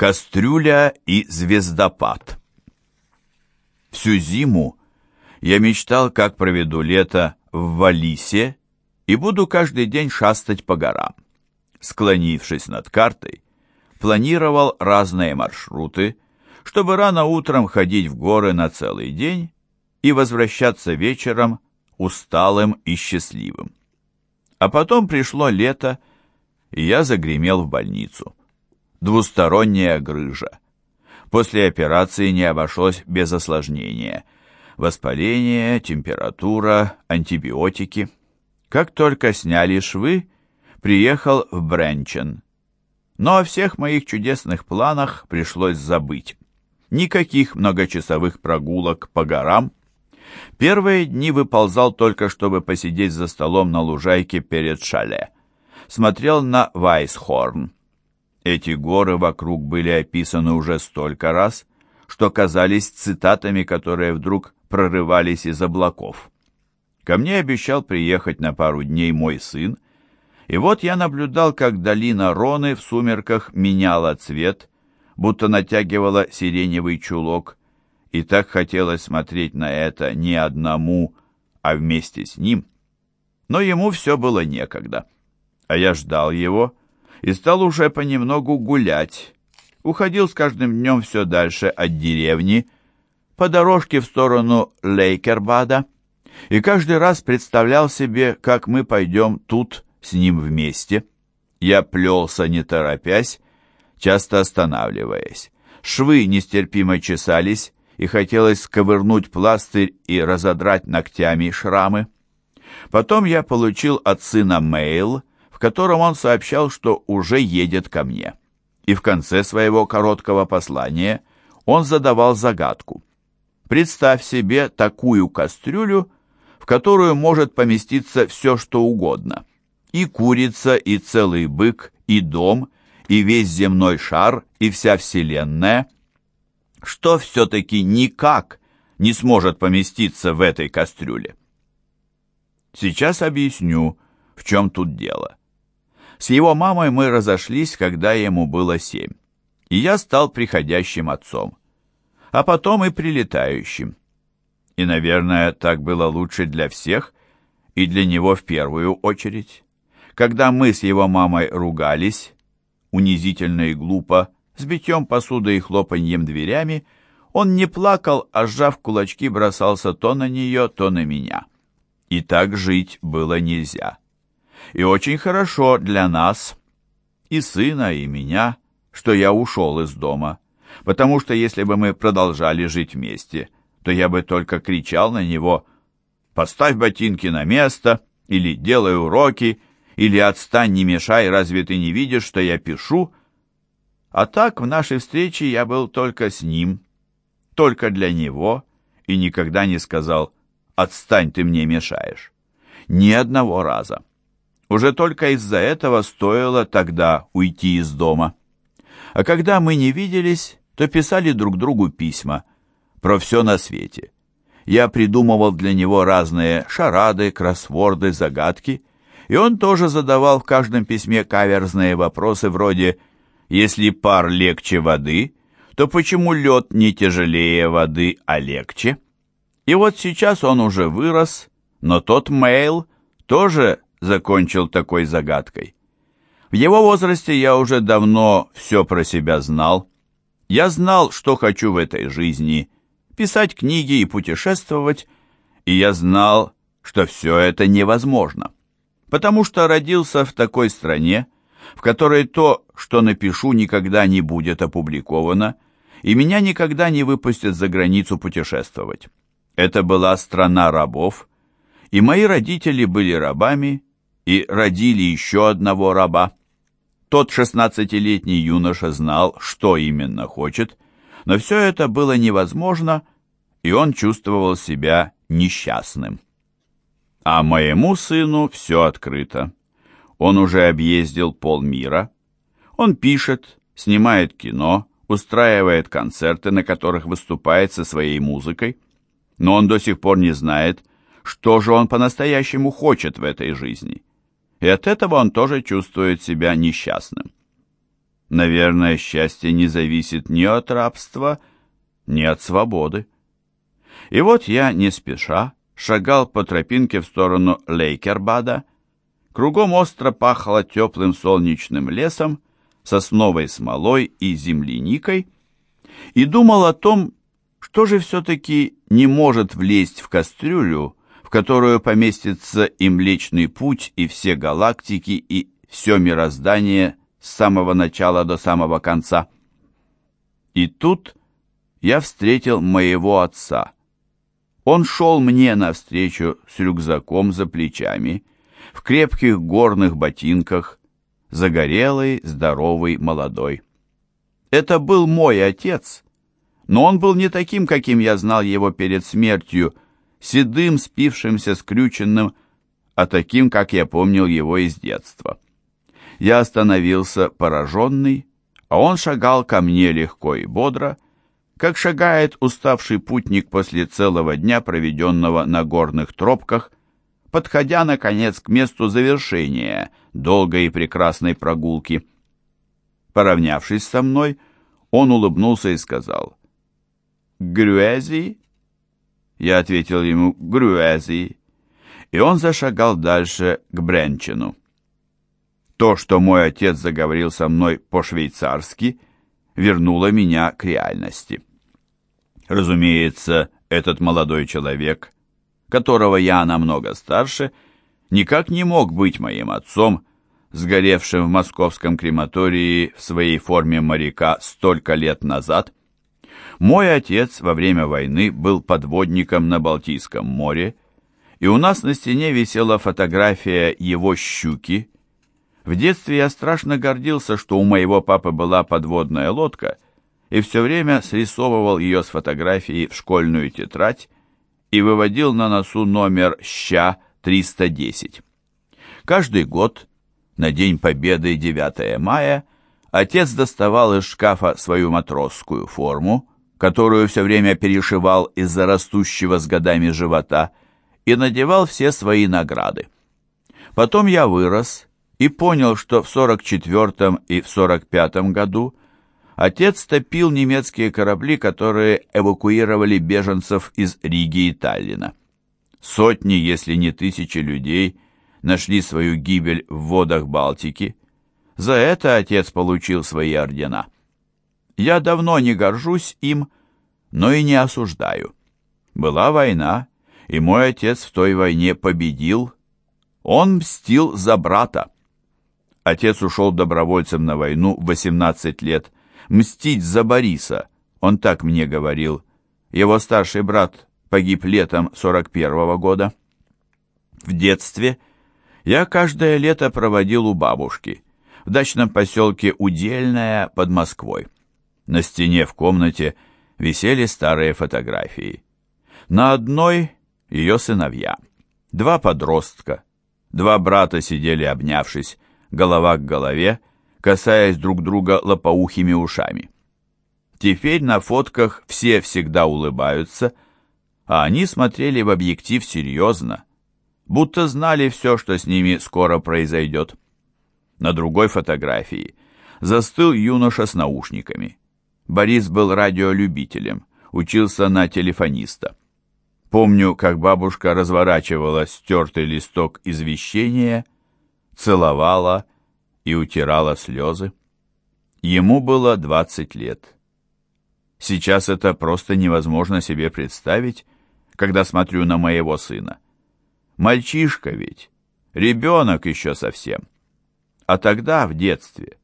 Кастрюля и звездопад. Всю зиму я мечтал, как проведу лето в Валисе и буду каждый день шастать по горам. Склонившись над картой, планировал разные маршруты, чтобы рано утром ходить в горы на целый день и возвращаться вечером усталым и счастливым. А потом пришло лето, и я загремел в больницу двусторонняя грыжа. После операции не обошлось без осложнения. Воспаление, температура, антибиотики. Как только сняли швы, приехал в Бренчен. Но о всех моих чудесных планах пришлось забыть. Никаких многочасовых прогулок по горам. Первые дни выползал только, чтобы посидеть за столом на лужайке перед шале. Смотрел на Вайсхорн эти горы вокруг были описаны уже столько раз, что казались цитатами, которые вдруг прорывались из облаков. Ко мне обещал приехать на пару дней мой сын, и вот я наблюдал, как долина Роны в сумерках меняла цвет, будто натягивала сиреневый чулок, и так хотелось смотреть на это не одному, а вместе с ним. Но ему все было некогда, а я ждал его, и стал уже понемногу гулять. Уходил с каждым днем все дальше от деревни, по дорожке в сторону Лейкербада, и каждый раз представлял себе, как мы пойдем тут с ним вместе. Я плелся, не торопясь, часто останавливаясь. Швы нестерпимо чесались, и хотелось сковырнуть пластырь и разодрать ногтями шрамы. Потом я получил от сына мейл, котором он сообщал, что уже едет ко мне. И в конце своего короткого послания он задавал загадку. Представь себе такую кастрюлю, в которую может поместиться все, что угодно. И курица, и целый бык, и дом, и весь земной шар, и вся Вселенная. Что все-таки никак не сможет поместиться в этой кастрюле? Сейчас объясню, в чем тут дело. С его мамой мы разошлись, когда ему было семь, и я стал приходящим отцом, а потом и прилетающим. И, наверное, так было лучше для всех, и для него в первую очередь. Когда мы с его мамой ругались, унизительно и глупо, с битьем посуды и хлопаньем дверями, он не плакал, а сжав кулачки, бросался то на нее, то на меня. И так жить было нельзя. И очень хорошо для нас, и сына, и меня, что я ушел из дома, потому что если бы мы продолжали жить вместе, то я бы только кричал на него «Поставь ботинки на место» или «Делай уроки» или «Отстань, не мешай, разве ты не видишь, что я пишу?» А так в нашей встрече я был только с ним, только для него, и никогда не сказал «Отстань, ты мне мешаешь». Ни одного раза. Уже только из-за этого стоило тогда уйти из дома. А когда мы не виделись, то писали друг другу письма про все на свете. Я придумывал для него разные шарады, кроссворды, загадки, и он тоже задавал в каждом письме каверзные вопросы вроде «Если пар легче воды, то почему лед не тяжелее воды, а легче?» И вот сейчас он уже вырос, но тот мейл тоже закончил такой загадкой. В его возрасте я уже давно все про себя знал. Я знал, что хочу в этой жизни, писать книги и путешествовать, и я знал, что все это невозможно, потому что родился в такой стране, в которой то, что напишу, никогда не будет опубликовано, и меня никогда не выпустят за границу путешествовать. Это была страна рабов, и мои родители были рабами, и родили еще одного раба. Тот шестнадцатилетний юноша знал, что именно хочет, но все это было невозможно, и он чувствовал себя несчастным. А моему сыну все открыто. Он уже объездил полмира. Он пишет, снимает кино, устраивает концерты, на которых выступает со своей музыкой. Но он до сих пор не знает, что же он по-настоящему хочет в этой жизни и от этого он тоже чувствует себя несчастным. Наверное, счастье не зависит ни от рабства, ни от свободы. И вот я, не спеша, шагал по тропинке в сторону Лейкербада. Кругом остро пахло теплым солнечным лесом, сосновой смолой и земляникой, и думал о том, что же все-таки не может влезть в кастрюлю, в которую поместится и Млечный Путь, и все галактики, и все мироздание с самого начала до самого конца. И тут я встретил моего отца. Он шел мне навстречу с рюкзаком за плечами, в крепких горных ботинках, загорелый, здоровый, молодой. Это был мой отец, но он был не таким, каким я знал его перед смертью, седым, спившимся, скрюченным, а таким, как я помнил его из детства. Я остановился пораженный, а он шагал ко мне легко и бодро, как шагает уставший путник после целого дня, проведенного на горных тропках, подходя, наконец, к месту завершения долгой и прекрасной прогулки. Поравнявшись со мной, он улыбнулся и сказал «Грюэзи?» Я ответил ему «Грюэзи», и он зашагал дальше к Бренчину. То, что мой отец заговорил со мной по-швейцарски, вернуло меня к реальности. Разумеется, этот молодой человек, которого я намного старше, никак не мог быть моим отцом, сгоревшим в московском крематории в своей форме моряка столько лет назад. Мой отец во время войны был подводником на Балтийском море, и у нас на стене висела фотография его щуки, в детстве я страшно гордился, что у моего папы была подводная лодка, и все время срисовывал ее с фотографией в школьную тетрадь и выводил на носу номер ща 310. Каждый год, на День Победы 9 мая, отец доставал из шкафа свою матросскую форму, которую все время перешивал из-за растущего с годами живота, и надевал все свои награды. Потом я вырос и понял, что в 44 и в 45 году отец топил немецкие корабли, которые эвакуировали беженцев из Риги и Таллина. Сотни, если не тысячи людей нашли свою гибель в водах Балтики. За это отец получил свои ордена. Я давно не горжусь им, но и не осуждаю. Была война, и мой отец в той войне победил. Он мстил за брата. Отец ушел добровольцем на войну в 18 лет. Мстить за Бориса, он так мне говорил. Его старший брат погиб летом 41 -го года. В детстве я каждое лето проводил у бабушки, в дачном поселке Удельная под Москвой. На стене в комнате висели старые фотографии. На одной ее сыновья, два подростка, два брата сидели обнявшись, голова к голове, касаясь друг друга лопоухими ушами. Теперь на фотках все всегда улыбаются, а они смотрели в объектив серьезно, будто знали все, что с ними скоро произойдет. На другой фотографии застыл юноша с наушниками. Борис был радиолюбителем, учился на телефониста. Помню, как бабушка разворачивала стертый листок извещения целовала и утирала слезы. Ему было 20 лет. Сейчас это просто невозможно себе представить, когда смотрю на моего сына. Мальчишка ведь, ребенок еще совсем. А тогда, в детстве,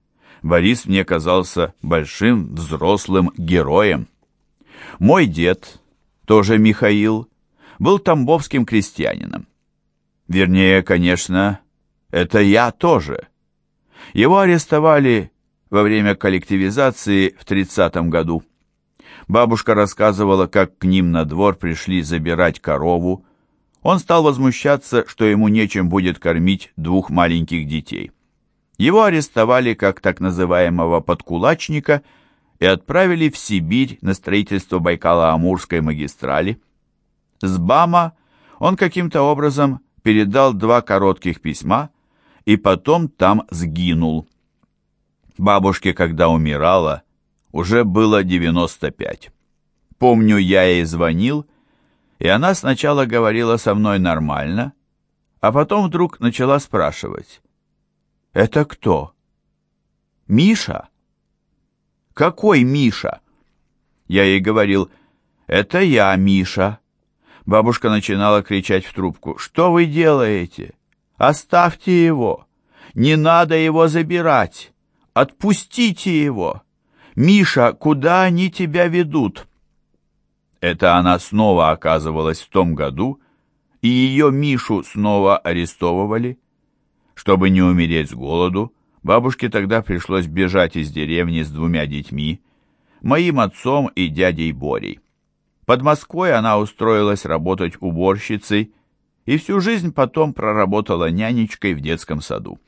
Борис мне казался большим взрослым героем. Мой дед, тоже Михаил, был тамбовским крестьянином. Вернее, конечно, это я тоже. Его арестовали во время коллективизации в 30 году. Бабушка рассказывала, как к ним на двор пришли забирать корову. Он стал возмущаться, что ему нечем будет кормить двух маленьких детей. Его арестовали как так называемого подкулачника и отправили в Сибирь на строительство Байкало-Амурской магистрали. С Бама он каким-то образом передал два коротких письма, и потом там сгинул. Бабушке, когда умирала, уже было 95. Помню, я ей звонил, и она сначала говорила со мной нормально, а потом вдруг начала спрашивать. «Это кто?» «Миша?» «Какой Миша?» Я ей говорил, «Это я, Миша». Бабушка начинала кричать в трубку, «Что вы делаете? Оставьте его! Не надо его забирать! Отпустите его! Миша, куда они тебя ведут?» Это она снова оказывалась в том году, и ее Мишу снова арестовывали. Чтобы не умереть с голоду, бабушке тогда пришлось бежать из деревни с двумя детьми, моим отцом и дядей Борей. Под Москвой она устроилась работать уборщицей и всю жизнь потом проработала нянечкой в детском саду.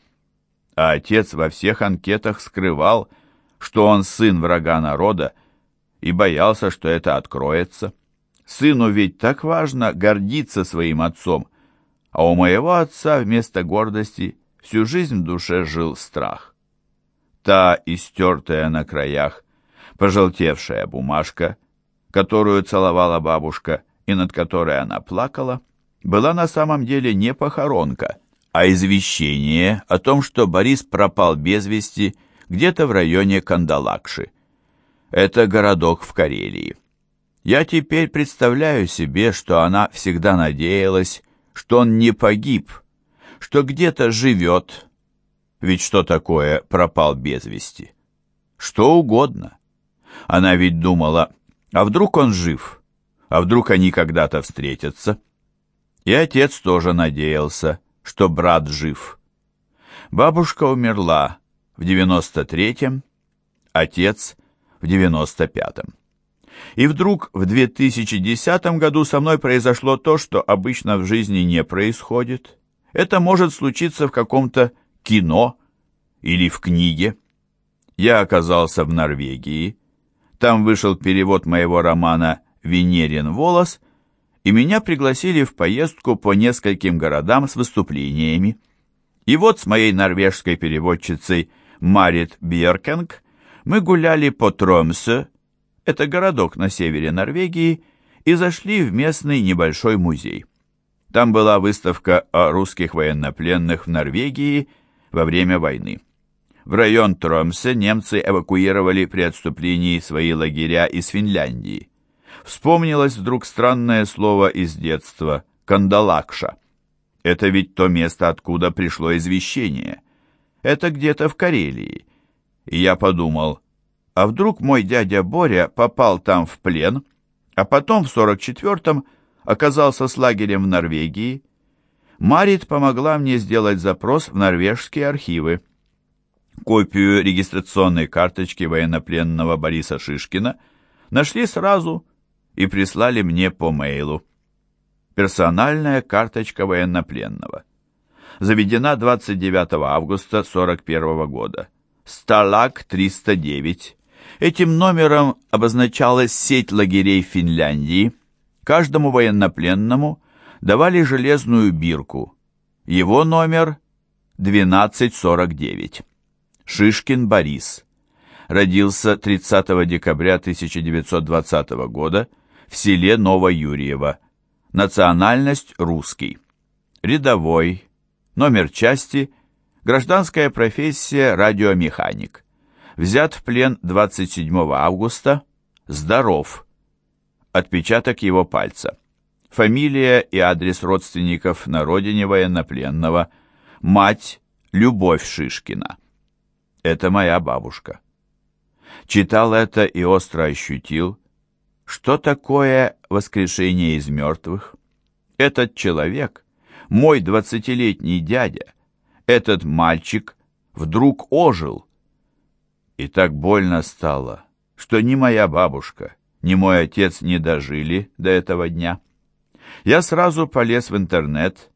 А отец во всех анкетах скрывал, что он сын врага народа, и боялся, что это откроется. Сыну ведь так важно гордиться своим отцом, а у моего отца вместо гордости всю жизнь в душе жил страх. Та истертая на краях, пожелтевшая бумажка, которую целовала бабушка и над которой она плакала, была на самом деле не похоронка, а извещение о том, что Борис пропал без вести где-то в районе Кандалакши. Это городок в Карелии. Я теперь представляю себе, что она всегда надеялась, что он не погиб, что где-то живет. Ведь что такое пропал без вести? Что угодно. Она ведь думала, а вдруг он жив? А вдруг они когда-то встретятся? И отец тоже надеялся, что брат жив. Бабушка умерла в девяносто третьем, отец в девяносто пятом. И вдруг в 2010 году со мной произошло то, что обычно в жизни не происходит. Это может случиться в каком-то кино или в книге. Я оказался в Норвегии. Там вышел перевод моего романа «Венерин волос», и меня пригласили в поездку по нескольким городам с выступлениями. И вот с моей норвежской переводчицей Марит Бьеркенг мы гуляли по Тромсе, это городок на севере Норвегии, и зашли в местный небольшой музей. Там была выставка о русских военнопленных в Норвегии во время войны. В район Тромсе немцы эвакуировали при отступлении свои лагеря из Финляндии. Вспомнилось вдруг странное слово из детства – «кандалакша». Это ведь то место, откуда пришло извещение. Это где-то в Карелии. И я подумал – а вдруг мой дядя Боря попал там в плен, а потом в 44-м оказался с лагерем в Норвегии? Марит помогла мне сделать запрос в норвежские архивы. Копию регистрационной карточки военнопленного Бориса Шишкина нашли сразу и прислали мне по мейлу. Персональная карточка военнопленного. Заведена 29 августа 41 года. Сталак 309. Этим номером обозначалась сеть лагерей Финляндии. Каждому военнопленному давали железную бирку. Его номер 1249. Шишкин Борис. Родился 30 декабря 1920 года в селе Новоюрьево. Национальность русский. Рядовой. Номер части. Гражданская профессия радиомеханик взят в плен 27 августа, здоров. Отпечаток его пальца. Фамилия и адрес родственников на родине военнопленного. Мать Любовь Шишкина. Это моя бабушка. Читал это и остро ощутил, что такое воскрешение из мертвых. Этот человек, мой двадцатилетний дядя, этот мальчик вдруг ожил и так больно стало, что ни моя бабушка, ни мой отец не дожили до этого дня. Я сразу полез в интернет,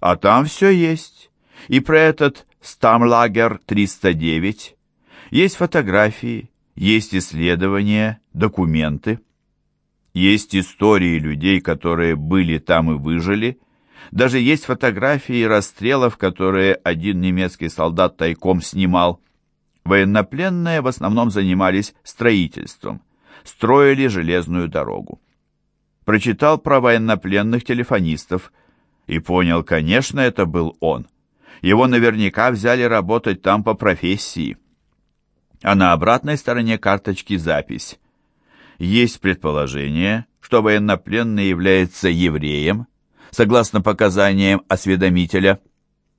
а там все есть. И про этот Стамлагер 309 есть фотографии, есть исследования, документы. Есть истории людей, которые были там и выжили. Даже есть фотографии расстрелов, которые один немецкий солдат тайком снимал. Военнопленные в основном занимались строительством, строили железную дорогу. Прочитал про военнопленных телефонистов и понял, конечно, это был он. Его наверняка взяли работать там по профессии. А на обратной стороне карточки запись. Есть предположение, что военнопленный является евреем, согласно показаниям осведомителя.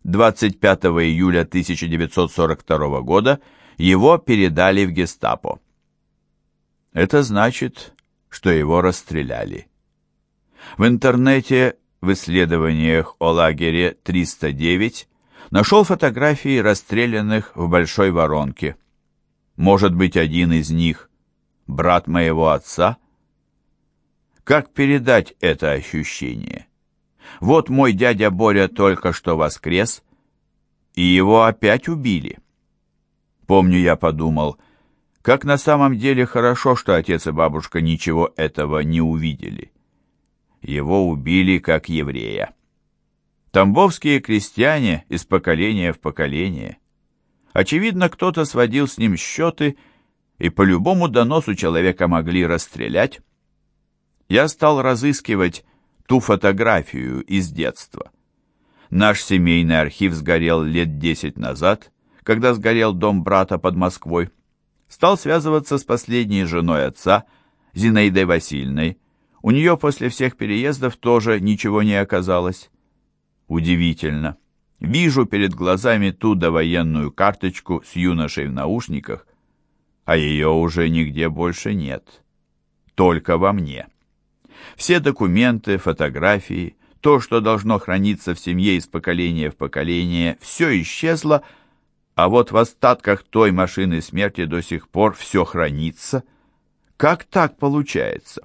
25 июля 1942 года его передали в гестапо. Это значит, что его расстреляли. В интернете в исследованиях о лагере 309 нашел фотографии расстрелянных в Большой Воронке. Может быть, один из них – брат моего отца? Как передать это ощущение? Вот мой дядя Боря только что воскрес, и его опять убили. Помню, я подумал, как на самом деле хорошо, что отец и бабушка ничего этого не увидели. Его убили как еврея. Тамбовские крестьяне из поколения в поколение. Очевидно, кто-то сводил с ним счеты, и по любому доносу человека могли расстрелять. Я стал разыскивать ту фотографию из детства. Наш семейный архив сгорел лет десять назад, когда сгорел дом брата под Москвой. Стал связываться с последней женой отца, Зинаидой Васильевной. У нее после всех переездов тоже ничего не оказалось. Удивительно. Вижу перед глазами ту довоенную карточку с юношей в наушниках, а ее уже нигде больше нет. Только во мне. Все документы, фотографии, то, что должно храниться в семье из поколения в поколение, все исчезло, а вот в остатках той машины смерти до сих пор все хранится. Как так получается?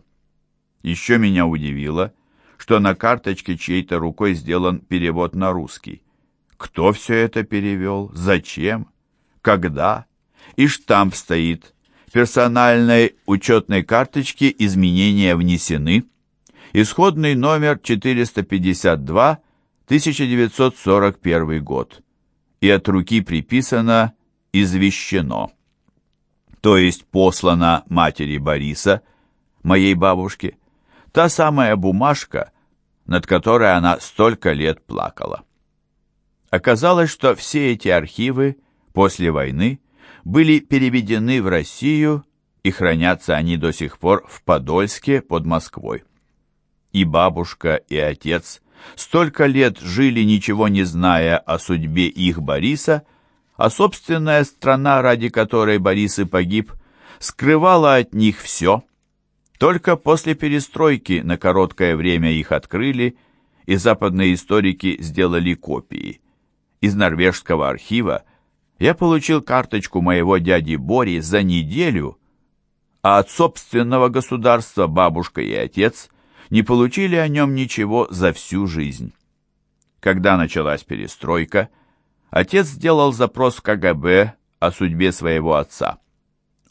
Еще меня удивило, что на карточке чьей-то рукой сделан перевод на русский. Кто все это перевел? Зачем? Когда? И штамп стоит. Персональной учетной карточке изменения внесены. Исходный номер 452, 1941 год. И от руки приписано «извещено». То есть послано матери Бориса, моей бабушке, та самая бумажка, над которой она столько лет плакала. Оказалось, что все эти архивы после войны были переведены в Россию и хранятся они до сих пор в Подольске под Москвой. И бабушка, и отец столько лет жили, ничего не зная о судьбе их Бориса, а собственная страна, ради которой Борис и погиб, скрывала от них все – только после перестройки на короткое время их открыли, и западные историки сделали копии. Из норвежского архива я получил карточку моего дяди Бори за неделю, а от собственного государства бабушка и отец не получили о нем ничего за всю жизнь. Когда началась перестройка, отец сделал запрос КГБ о судьбе своего отца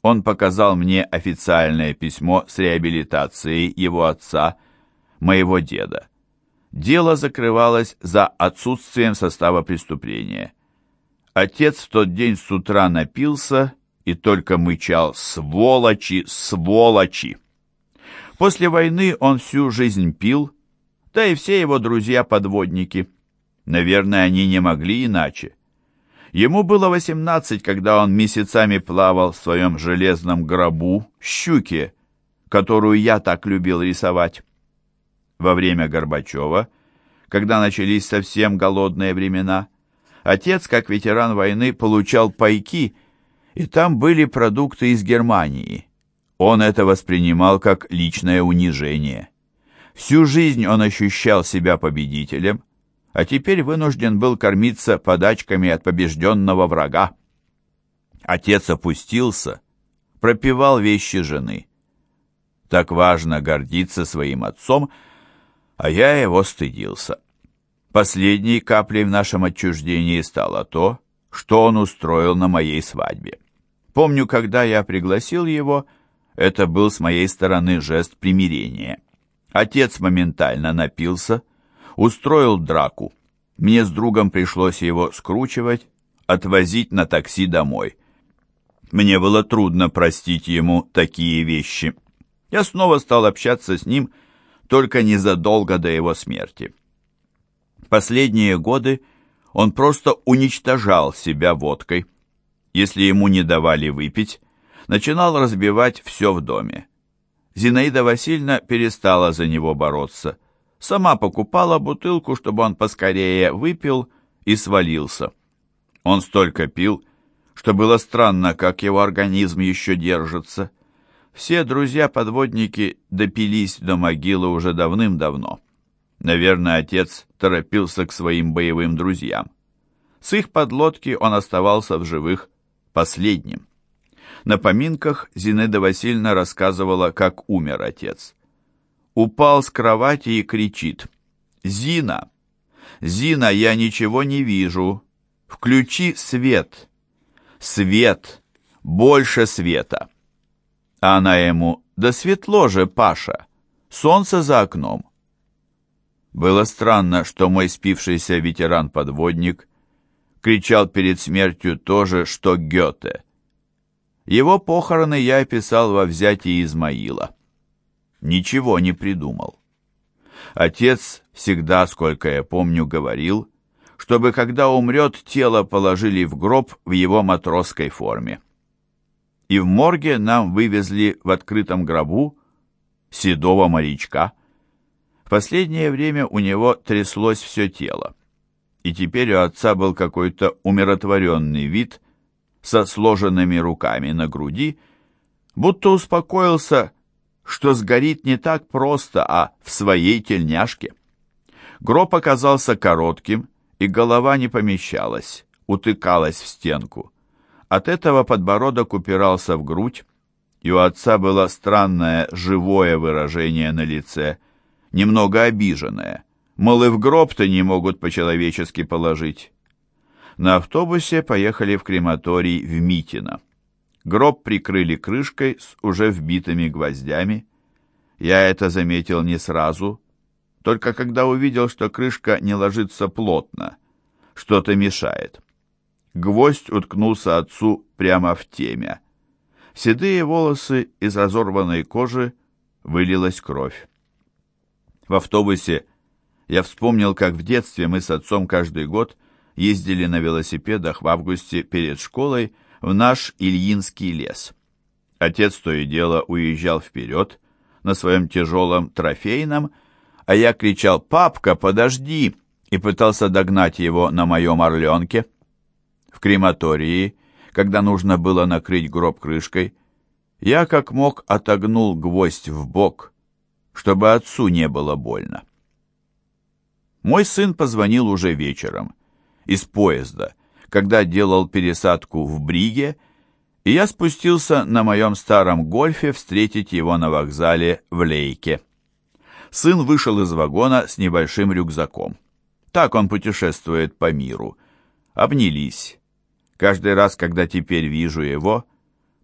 он показал мне официальное письмо с реабилитацией его отца, моего деда. Дело закрывалось за отсутствием состава преступления. Отец в тот день с утра напился и только мычал «Сволочи! Сволочи!». После войны он всю жизнь пил, да и все его друзья-подводники. Наверное, они не могли иначе. Ему было 18, когда он месяцами плавал в своем железном гробу, щуке, которую я так любил рисовать. Во время Горбачева, когда начались совсем голодные времена, отец, как ветеран войны, получал пайки, и там были продукты из Германии. Он это воспринимал как личное унижение. Всю жизнь он ощущал себя победителем, а теперь вынужден был кормиться подачками от побежденного врага. Отец опустился, пропивал вещи жены. Так важно гордиться своим отцом, а я его стыдился. Последней каплей в нашем отчуждении стало то, что он устроил на моей свадьбе. Помню, когда я пригласил его, это был с моей стороны жест примирения. Отец моментально напился, устроил драку. Мне с другом пришлось его скручивать, отвозить на такси домой. Мне было трудно простить ему такие вещи. Я снова стал общаться с ним только незадолго до его смерти. Последние годы он просто уничтожал себя водкой. Если ему не давали выпить, начинал разбивать все в доме. Зинаида Васильевна перестала за него бороться. Сама покупала бутылку, чтобы он поскорее выпил и свалился. Он столько пил, что было странно, как его организм еще держится. Все друзья-подводники допились до могилы уже давным-давно. Наверное, отец торопился к своим боевым друзьям. С их подлодки он оставался в живых последним. На поминках Зинаида Васильевна рассказывала, как умер отец. Упал с кровати и кричит. «Зина! Зина, я ничего не вижу! Включи свет! Свет! Больше света!» А она ему, «Да светло же, Паша! Солнце за окном!» Было странно, что мой спившийся ветеран-подводник кричал перед смертью то же, что Гёте. Его похороны я описал во взятии Измаила. Ничего не придумал. Отец всегда, сколько я помню, говорил, чтобы, когда умрет, тело положили в гроб в его матросской форме. И в морге нам вывезли в открытом гробу седого морячка. В последнее время у него тряслось все тело, и теперь у отца был какой-то умиротворенный вид со сложенными руками на груди, будто успокоился, что сгорит не так просто, а в своей тельняшке. Гроб оказался коротким, и голова не помещалась, утыкалась в стенку. От этого подбородок упирался в грудь, и у отца было странное живое выражение на лице, немного обиженное. Мол, и в гроб-то не могут по-человечески положить. На автобусе поехали в крематорий в Митино. Гроб прикрыли крышкой с уже вбитыми гвоздями. Я это заметил не сразу, только когда увидел, что крышка не ложится плотно, что-то мешает. Гвоздь уткнулся отцу прямо в темя. Седые волосы из разорванной кожи вылилась кровь. В автобусе я вспомнил, как в детстве мы с отцом каждый год ездили на велосипедах в августе перед школой в наш Ильинский лес. Отец то и дело уезжал вперед на своем тяжелом трофейном, а я кричал «Папка, подожди!» и пытался догнать его на моем орленке. В крематории, когда нужно было накрыть гроб крышкой, я как мог отогнул гвоздь в бок, чтобы отцу не было больно. Мой сын позвонил уже вечером из поезда, когда делал пересадку в Бриге, и я спустился на моем старом гольфе встретить его на вокзале в Лейке. Сын вышел из вагона с небольшим рюкзаком. Так он путешествует по миру. Обнялись. Каждый раз, когда теперь вижу его,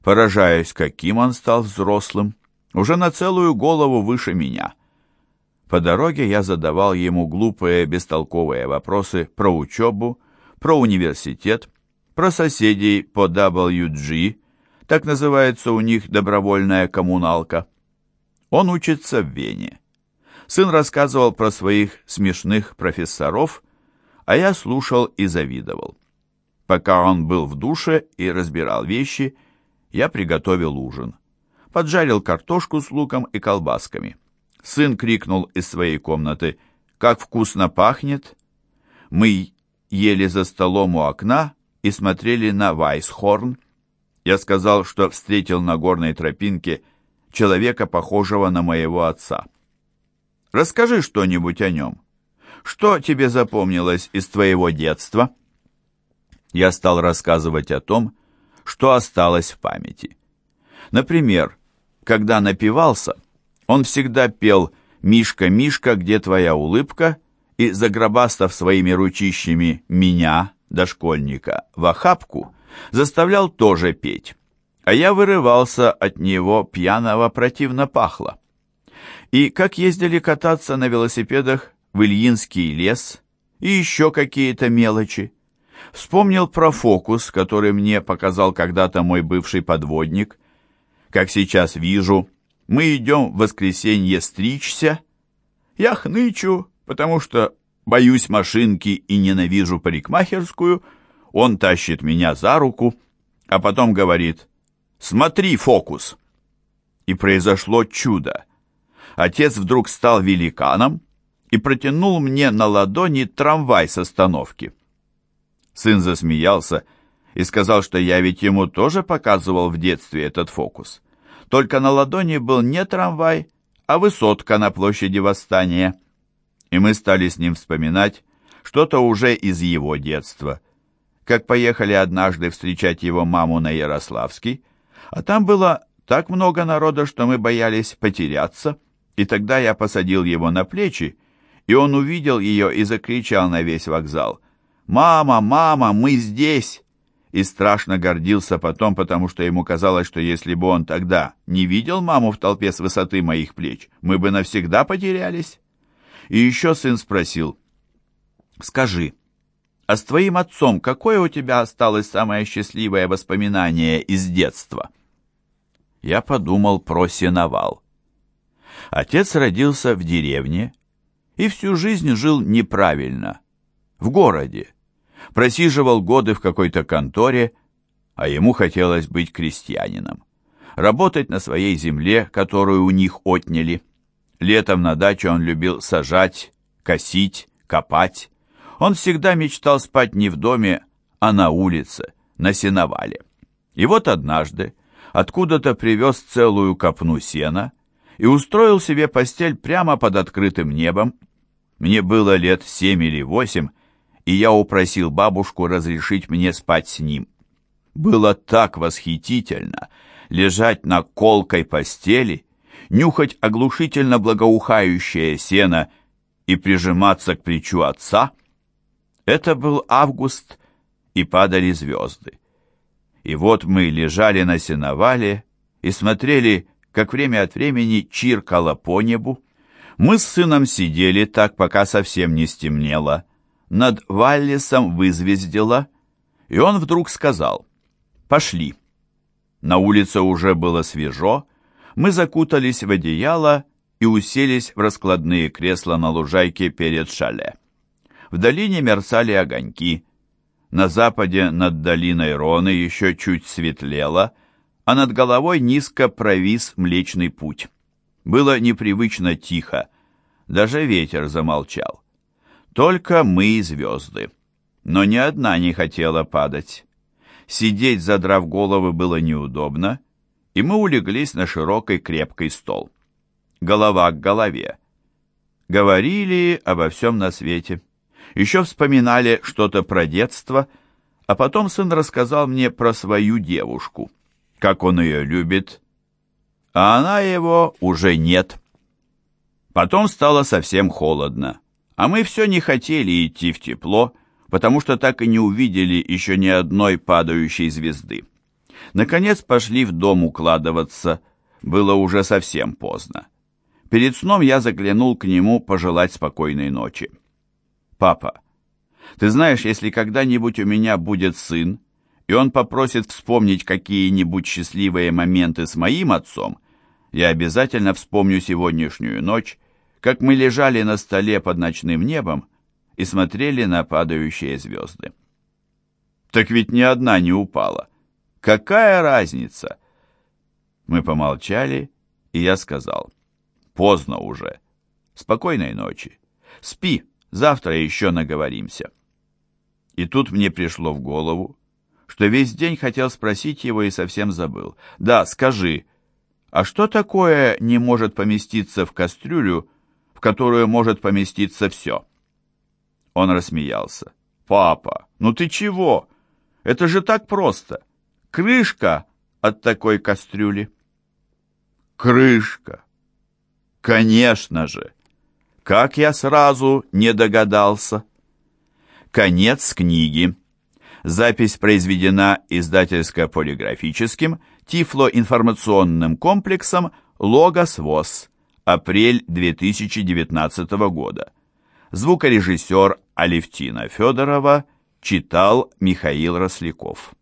поражаюсь, каким он стал взрослым, уже на целую голову выше меня. По дороге я задавал ему глупые, бестолковые вопросы про учебу, про университет, про соседей по WG, так называется у них добровольная коммуналка. Он учится в Вене. Сын рассказывал про своих смешных профессоров, а я слушал и завидовал. Пока он был в душе и разбирал вещи, я приготовил ужин. Поджарил картошку с луком и колбасками. Сын крикнул из своей комнаты «Как вкусно пахнет!» Мы ели за столом у окна и смотрели на Вайсхорн. Я сказал, что встретил на горной тропинке человека, похожего на моего отца. «Расскажи что-нибудь о нем. Что тебе запомнилось из твоего детства?» Я стал рассказывать о том, что осталось в памяти. Например, когда напивался, он всегда пел «Мишка, Мишка, где твоя улыбка?» и, загробастав своими ручищами меня, дошкольника, в охапку, заставлял тоже петь. А я вырывался от него, пьяного противно пахло. И как ездили кататься на велосипедах в Ильинский лес и еще какие-то мелочи. Вспомнил про фокус, который мне показал когда-то мой бывший подводник. Как сейчас вижу, мы идем в воскресенье стричься. Я хнычу, потому что боюсь машинки и ненавижу парикмахерскую. Он тащит меня за руку, а потом говорит «Смотри, фокус!» И произошло чудо. Отец вдруг стал великаном и протянул мне на ладони трамвай с остановки. Сын засмеялся и сказал, что я ведь ему тоже показывал в детстве этот фокус. Только на ладони был не трамвай, а высотка на площади Восстания. И мы стали с ним вспоминать что-то уже из его детства. Как поехали однажды встречать его маму на Ярославский, а там было так много народа, что мы боялись потеряться, и тогда я посадил его на плечи, и он увидел ее и закричал на весь вокзал — «Мама, мама, мы здесь!» И страшно гордился потом, потому что ему казалось, что если бы он тогда не видел маму в толпе с высоты моих плеч, мы бы навсегда потерялись. И еще сын спросил, «Скажи, а с твоим отцом какое у тебя осталось самое счастливое воспоминание из детства?» Я подумал про сеновал. Отец родился в деревне и всю жизнь жил неправильно, в городе просиживал годы в какой-то конторе, а ему хотелось быть крестьянином. Работать на своей земле, которую у них отняли. Летом на даче он любил сажать, косить, копать. Он всегда мечтал спать не в доме, а на улице, на сеновале. И вот однажды откуда-то привез целую копну сена и устроил себе постель прямо под открытым небом. Мне было лет семь или восемь, и я упросил бабушку разрешить мне спать с ним. Было так восхитительно лежать на колкой постели, нюхать оглушительно благоухающее сено и прижиматься к плечу отца. Это был август, и падали звезды. И вот мы лежали на сеновале и смотрели, как время от времени чиркало по небу. Мы с сыном сидели так, пока совсем не стемнело, над Валлисом вызвездило, и он вдруг сказал «Пошли». На улице уже было свежо, мы закутались в одеяло и уселись в раскладные кресла на лужайке перед шале. В долине мерцали огоньки, на западе над долиной Роны еще чуть светлело, а над головой низко провис Млечный Путь. Было непривычно тихо, даже ветер замолчал. Только мы и звезды. Но ни одна не хотела падать. Сидеть, задрав головы, было неудобно, и мы улеглись на широкий крепкий стол. Голова к голове. Говорили обо всем на свете. Еще вспоминали что-то про детство, а потом сын рассказал мне про свою девушку, как он ее любит, а она его уже нет. Потом стало совсем холодно. А мы все не хотели идти в тепло, потому что так и не увидели еще ни одной падающей звезды. Наконец пошли в дом укладываться. Было уже совсем поздно. Перед сном я заглянул к нему пожелать спокойной ночи. «Папа, ты знаешь, если когда-нибудь у меня будет сын, и он попросит вспомнить какие-нибудь счастливые моменты с моим отцом, я обязательно вспомню сегодняшнюю ночь как мы лежали на столе под ночным небом и смотрели на падающие звезды. Так ведь ни одна не упала. Какая разница? Мы помолчали, и я сказал, поздно уже. Спокойной ночи. Спи, завтра еще наговоримся. И тут мне пришло в голову, что весь день хотел спросить его и совсем забыл. Да, скажи, а что такое не может поместиться в кастрюлю, в которую может поместиться все. Он рассмеялся. «Папа, ну ты чего? Это же так просто. Крышка от такой кастрюли». «Крышка! Конечно же! Как я сразу не догадался!» Конец книги. Запись произведена издательско-полиграфическим тифлоинформационным комплексом «Логос ВОЗ» апрель 2019 года. Звукорежиссер Алевтина Федорова Читал Михаил Росляков.